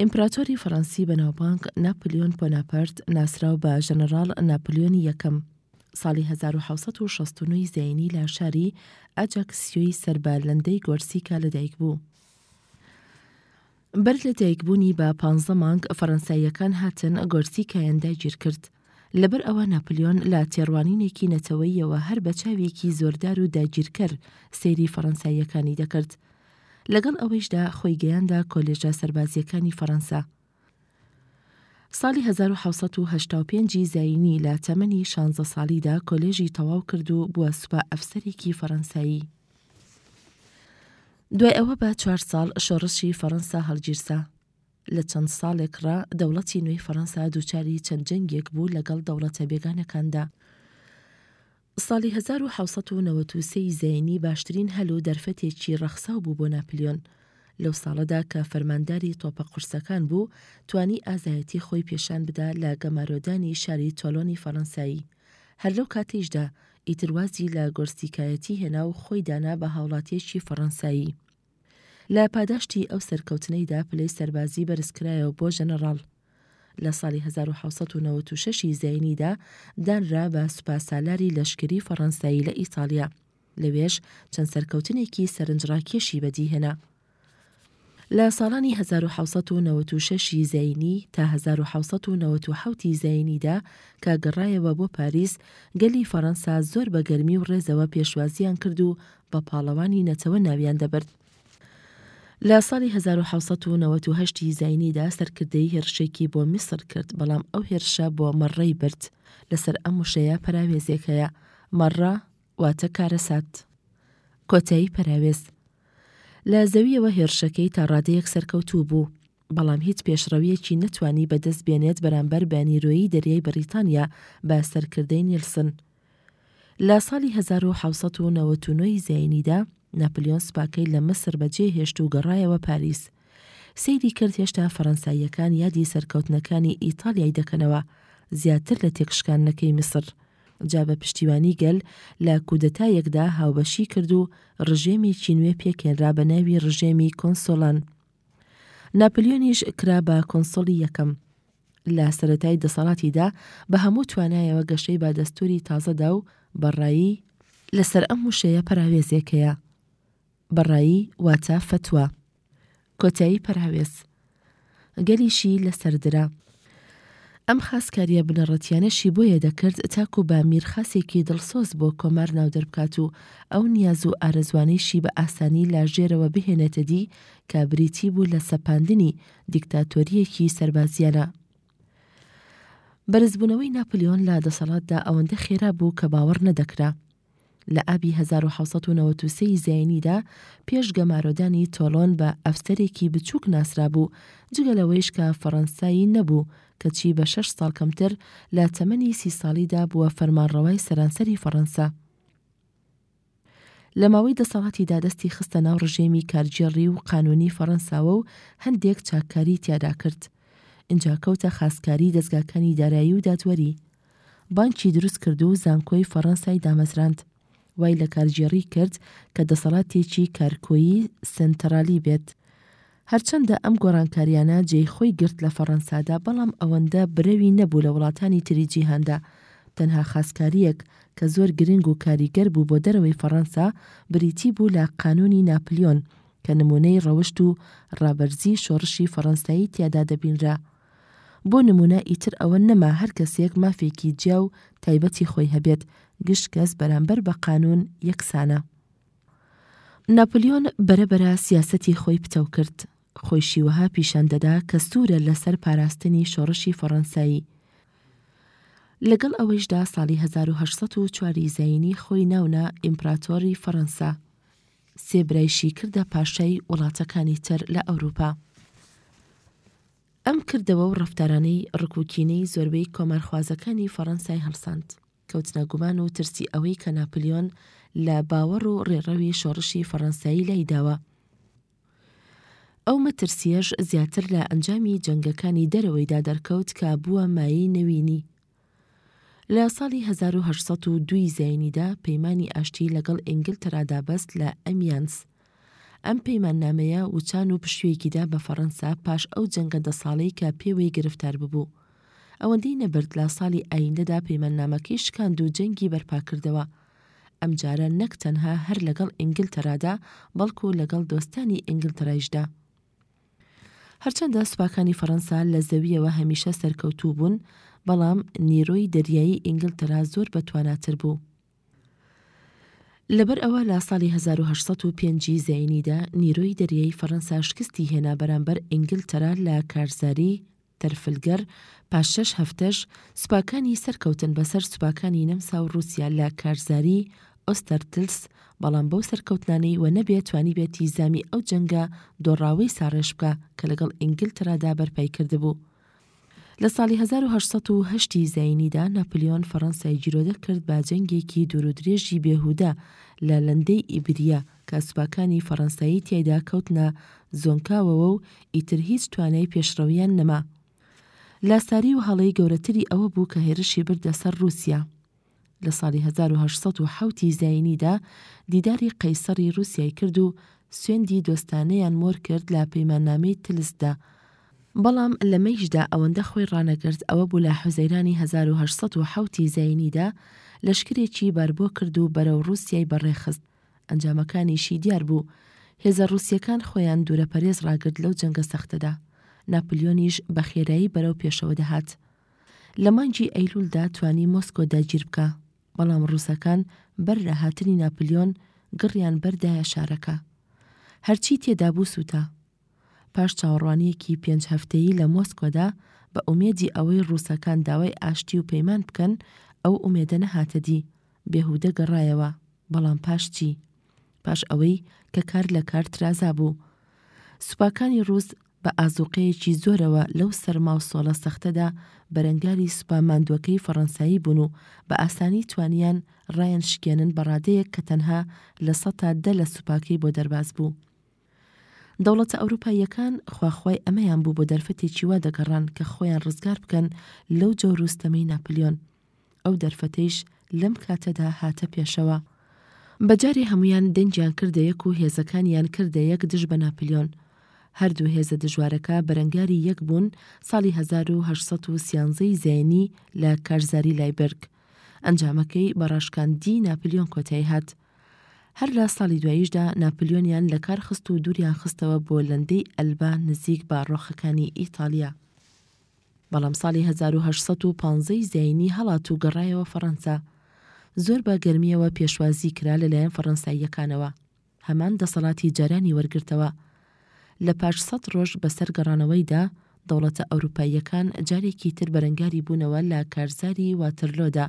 ئیمپراتۆری فەرەنسی بەناوبانگ ناپلیۆن پۆناپەرت ناسراو بە ژەنەراڵ ناپلیۆنی یەکەم ساڵی 1969 زینی لە شاری ئەجەکسیۆی سەر بە لەندەی گۆرسیکا لەدایک بوو. بەر لە دایکبوونی بە پانزە مانگ فەرەنساییەکان هاتن گۆرسیکایان داگیر کرد لەبەر ئەوە ناپلیۆن لە تێڕوانینێکی نەتەوەییەوە هەر بە چاوێکی زۆردار و داگیرکەر سەیری فەڕەنساییەکانی دەکرد. لەگەڵ ئەوەیشدا خۆی گەیاندە کۆلێژە سەربازییەکانی فەڕەنسا. ساڵی هەزار و حەوت سەد و هەشتا و پێنج ی زایینی لە تەمەنی شانزە ساڵیدا کۆلێژی تەواو کرد و بووە سوپا ئەفسەرێکی فەڕەنسایی. دوای ئەوە بە چوار ساڵ شۆڕشی فەڕەنسا هەڵگیرسا. لە چەند ساڵێک ڕا دەوڵەتی نوێی فەڕەنسا دووچاری چەند جەنگێک بوو لەگەڵ دەوڵەتە بێگانەکاندا. ساڵی هەزار و حەوت سەد و نەوەد و سێ ی زەینی باشترین هەل و دەرفەتێکی ڕەخساو بوو بۆ ناپلیۆن. لەو ساڵەدا کە فەرمانداری تۆپە قورسەکان بوو، توانی ئازایەتی خۆی پێشان بدا لە گەمارۆدانی شاری تۆلۆنی فەڕەنسایی. هەر لەو کاتەیشدا ئیتر وازی لە گۆرسیکایەتی هێنا و خۆی دانا بە هاوڵاتییەکی فەڕەنسایی. لە پاداشتی ئەو سەرکەوتنەیدا پلەی سەربازی بەرزکرایەوە بۆ ژەنەڕاڵ. لە ساڵی هەزار و حەوت سەد و نەوەد و شەش ی زایینیدا دانرا بە سوپاسالاری لەشکری فەڕەنسایی لە ئیتاڵیا، لەوێش چەند سەرکەوتنێکی سەرنجڕاکێشی بەدیهێنا. لە ساڵانی هەزار و حەوت سەد و نەوەد و شەش ی زایینی تا هەزار و حەوت سەد و نەوەد و حەوت ی زایینیدا کە گەڕایەوە بۆ پاریس، گەلی فەڕەنسا زۆر بە گەرمی و ڕێزەوە پێشوازییان کرد و بە پاڵەوانی نەتەوە ناویان دەبرد. لە ساڵی هەزار و حەوت سەد و نەوەد و هەشت ی زاینیدا سەرکردەی هێرشێکی بۆ میسر کرد، بەڵام ئەو هێرشە بۆ مەڕڕەی برد. لەسەر ئەم وشەیە پەراوێزێک هەیە، مەڕڕە واتە کارەسات. کۆتایی پەراوێز. لە زەوییەوە هێرشەکەی تا ڕادەیەک سەرکەوتوو بوو، بەڵام هیچ پێشڕەوییەکی نەتوانی بەدەست بێنێت بەرامبەر بە نیرۆی دەریای بەڕیتانیا بە سەرکردەی نیلسن. لە ساڵی هەزار و حەوت سەد و نەوەد و نۆ ی زایینیدا، ناپلیۆن سوپاکەی لە میسر بەجێهێشت و گەڕایەوە پاریس. سەیری کرد هێشتا فەرەنساییەکان یادی سەرکەوتنەکانی ئیتالیای دەکەنەوە، زیاتر لە تێکشکاندنەکەی میسر. جا بە پشتیوانی گەل لە کودەتایەکدا هاوبەشی کرد و ڕژێمێکی نوێ پێکهێنرا بە ناوی ڕژێمی کۆنسۆلان. ناپلیۆنیش کرا بە کۆنسوڵی یەکەم. لە سەرەتای دەسەڵاتیدا بە هەموو توانایەوە گەشەی بە دەستوری تازەدا و بەڕایی لەسەر ئەم وشەیە پەراوێزێک هەیە بەڕایی واتە فتوە کۆتایی پەراوێز گەلیشی لەسەر درا. ئەم خاسکارییە بنەڕەتییانەشی بۆیە دەکرد تاکو بە میرخاسێکی دڵسۆز بۆ کۆمار ناودەربکات و ئەو نیاز و ئارەزوانەیشی بە ئاسانی لاژێرەوە بهێنێتە دی کە بریتی بوو لە سەپاندنی دیکتاتۆرییەکی سەربازییانە. بەرزبوونەوەی ناپلیۆن لە دەسەڵاتدا ئەوەندە خێرا بوو کە باوەڕ نەدەکرا. لە ئابی هەزار و حەوت سەد و نەوەد و سێ ی زایینیدا پێش گەمارۆدانی تۆلۆن بە ئەفسەرێکی بچووک ناسرابوو، جگە لەوەیش کە فەڕەنسایی نەبوو، کەچی بە شەش ساڵ کەمتر لە تەمەنی سی ساڵیدا بووە فەرمانڕەوای سەرانسەری فەڕەنسا. لە ماوەی دەسەڵاتیدا دەستی خستە ناو ڕژێمی کارگێڕی و قانوونی فەڕەنساوە و هەندێک چاککاری تیادا کرد. ئینجا کەوتە خاستکاری دەزگاکانی دارایی و دادوەری، بانکی دروست کرد و زانکۆی فەڕەنسای دامەزراند. وای لە کارگێڕی کرد کە دەسەڵاتێکی کارکۆیی سەنترالی بێت. هەرچەندە ئەم گۆڕانکارییانە جێی خۆی گرت لە فەڕەنسادا بەڵام ئەوەندە برەوی نەبوو لە وڵاتانی تری جیهاندا. تەنها خاسکارییەک کە زۆر گرنگ و کاریگەر بوو بۆ دەرەوەی فەڕەنسا بریتی بوو لە قانوونی ناپلیۆن کە نموونەی ڕەوشت و ڕابەرزی شۆڕشی فەڕەنسایی تیادا دەبینرا. بۆ نمونە ئیتر ئەوە نەما هەر کەسێک مافێکی جیا و تایبەتی خۆی هەبێت، گشت کەس بەرامبەر بە قانون یەکسانە. ناپلیۆن بەرە بەرە سیاسەتی خۆی پتەو کرد، خۆیشی وەها پیشان دەدا کە سورە لە سەر پاراستنی شۆڕشی فەڕەنسایی. لەگەڵ ئەوەیشدا ساڵی هەزار و هەشت سەد و چوار ی زایینی خۆی ناونا ئیمپڕاتۆڕی فەڕەنسا، سێ برایشی کردە پاشای وڵاتەکانی تر لە ئەوروپا. ئەم کردەوە و ڕەفتارانەی ڕک و کینەی زۆربەی کۆمارخوازەکانی فەڕەنسای هەڵساند، کەوتنە گومان و ترسی ئەوەی کە ناپلیۆن لە باوەڕ و ڕێڕەوی شۆڕشی فەڕەنسایی لای داوە. ئەو مەترسییەش زیاتر لە ئەنجامی جەنگەکانی دەرەوەیدا دەرکەوت کە بووە مایەی نەوینی. لە ساڵی هەزار و هەشت سەد و دوو زینیدا پەیمانی ئاشتی لەگەڵ ئینگلتەرادا بەست لە ئەمیانس. ئەم پەیماننامەیە وچان و پشوویەکیدا بە فەڕەنسا پاش ئەو جەنگە دە ساڵەی کە پێوەی گرفتار ببوو. ئەوەندەی نەبرد لە ساڵی ئاییندەدا پەیماننامەکەی شکاند و جەنگی بەرپا کردەوە. ئەمجارە نەک تەنها هەر لەگەڵ ئینگلتەرادا بەڵکو لەگەڵ دۆستانی ئینگلتەرایشدا. هەرچەندە سوپاکانی فەرەنسا لە زەوییەوە هەمیشە سەرکەوتوو بوون، بەڵام نیرۆی دەریایی ئینگلتەرا زۆر بەتواناتر بوو. لەبەر ئەوە لە ساڵی هەزار و هەشت سەد و پێنج ی زایینیدا نیرۆی دەریایی فەرەنسا شکستی هێنا بەرامبەر ئینگلتەرا لە کارزاری تەرفلگەر، پاش شەش هەفتەش سوپاکانی سەرکەوتن بەسەر سوپاکانی نەمسا و ڕووسیا لە کارزاری، ئۆستەرتلس، بەڵام بەو سەرکەوتنانەی وە نەبێ توانیبێتی زامی ئەو جەنگە دۆڕاوەی ساڕێژ بکا کە لەگەڵ ئینگلترادا بەرپای کردبوو. لە ساڵی هەزار و هەشت سەد و هەشت ی زایینیدا ناپلیۆن فەڕەنسای گیرۆدە کرد بە جەنگێکی دوورودرێژی بێهودە لە لەندەی ئیبرییە، کە سوپاکانی فەڕەنسایی تیایدا کەوتنە زۆنکاوەوە و ئیتر هیچ توانای پێشڕەویان نەما. لاساری و هەڵەی گەورەتری ئەوە بوو کە هێرشی بردە سەر ڕووسیا. لە ساڵی هەزار و هەشت سەد و حەوت ی زایینیدا دیداری قەیسەڕی ڕووسیای کرد و سوێندی دۆستانەیان مۆر کرد لە پەیماننامەی تلسدا، بەڵام لە مەیشدا ئەوەندە خۆی ڕانەگرت ئەوە بوو لە حوزەیرانی هەزار و هەشت سەد و حەوت ی زایینیدا لەشکرێکی بەربۆ کرد و بەرەو ڕووسیای بەڕێ خست. ئەنجامەکانیشی دیار بوو. هێزە ڕووسییەکان خۆیان دوورەپەرێز ڕاگرت لەو جەنگە سەختەدا. ناپلیۆنیش بە خێرایی بەرەو پێشەوە دەهات. لە مانگی ئەیلوولدا توانی مۆسکۆ داگیر بکا، بەڵام ڕووسەکان بەر لە هاتنی ناپلیۆن گڕیان بەر دایە شارەکە. هەرچی تێدا بوو سووتا. پاش چاوەڕوانییەکی پێنج هەفتەیی لە مۆسکۆدا، بە ئومێدی ئەوەی ڕووسەکان داوای ئاشتی و پەیمان بکەن، ئەو ئومێدە نەهاتە دی. بێهودە گەڕایەوە، بەڵام پاش چی؟ پاش ئەوەی کە کار لە کار ترازابوو. سوپاکانی ڕووس بە ئازووقەیەکی زۆرەوە لەو سەرما و سۆڵە سەختەدا بەرەنگاری سوپا ماندووەکەی فەڕەنسایی بوون و بە ئاسانی توانیان ڕایانشکێنن بە ڕادەیەک کە تەنها لە سەتا دە لە سوپاکەی بۆ دەرباز بوو. دەوڵەتە ئەوروپاییەکان خواخوای ئەمەیان بوو بۆ دەرفەتێکی وا دەگەڕان کە خۆیان ڕزگار بکەن لەو جەور و ستەمەی ناپلیۆن. ئەو دەرفەتەیش لەم کاتەدا هاتە پێشەوە. بە جارێ هەموویان دەنگیان کردە یەک و هێزەکانیان کردە یەک دژ بە ناپلیۆن. هەر دوو هێزە دژوارەکە بەرەنگاری یەک بوون ساڵی هەزار و هەشت سەد و سیانزە ی زاینی لە کارزاری لایبرگ. ئەنجامەکەی بە ڕاشکاندی ناپلیۆن کۆتایی هات. هەر لە ساڵی دواییشدا ناپلیۆنیان لە کار خست و دووریان خستەوە بۆ لەندەی ئەلبا نزیک باڕۆخەکانی ئیتاڵیا. بەڵام ساڵی هەزار و هەشت سەد و پازدە ی زایینی هەڵات و گەڕایەوە فەڕەنسا. زۆر بە گەرمییەوە پێشوازی کرا لە لایەن فەڕەنساییەکانەوە. هەمان دەسەڵاتی جارانی وەرگرتەوە. لە پاش سەد ڕۆژ بە سەر گەڕانەوەیدا، دەوڵەتە ئەوروپاییەکان جارێکی تر بەرەنگاری بوونەوە لە کارزاری واترلۆدا.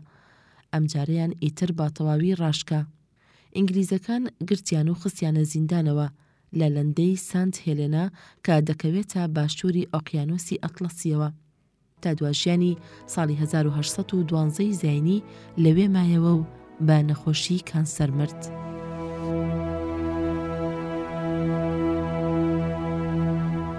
ئەمجارەیان ئیتر بە تەواوی ڕاشکا. ئینگلیزەکان گرتیان و خستیانە زیندانەوە لە لەندەی سانت هێلێنا کە دەکەوێتە باشووری ئۆقیانووسی ئەتڵەسییەوە. تا دواژیانی ساڵی هەزار و هەشت سەد و دوازدە ی زایینی لەوێ مایەوە و بە نەخۆشیی کانسەر مرد.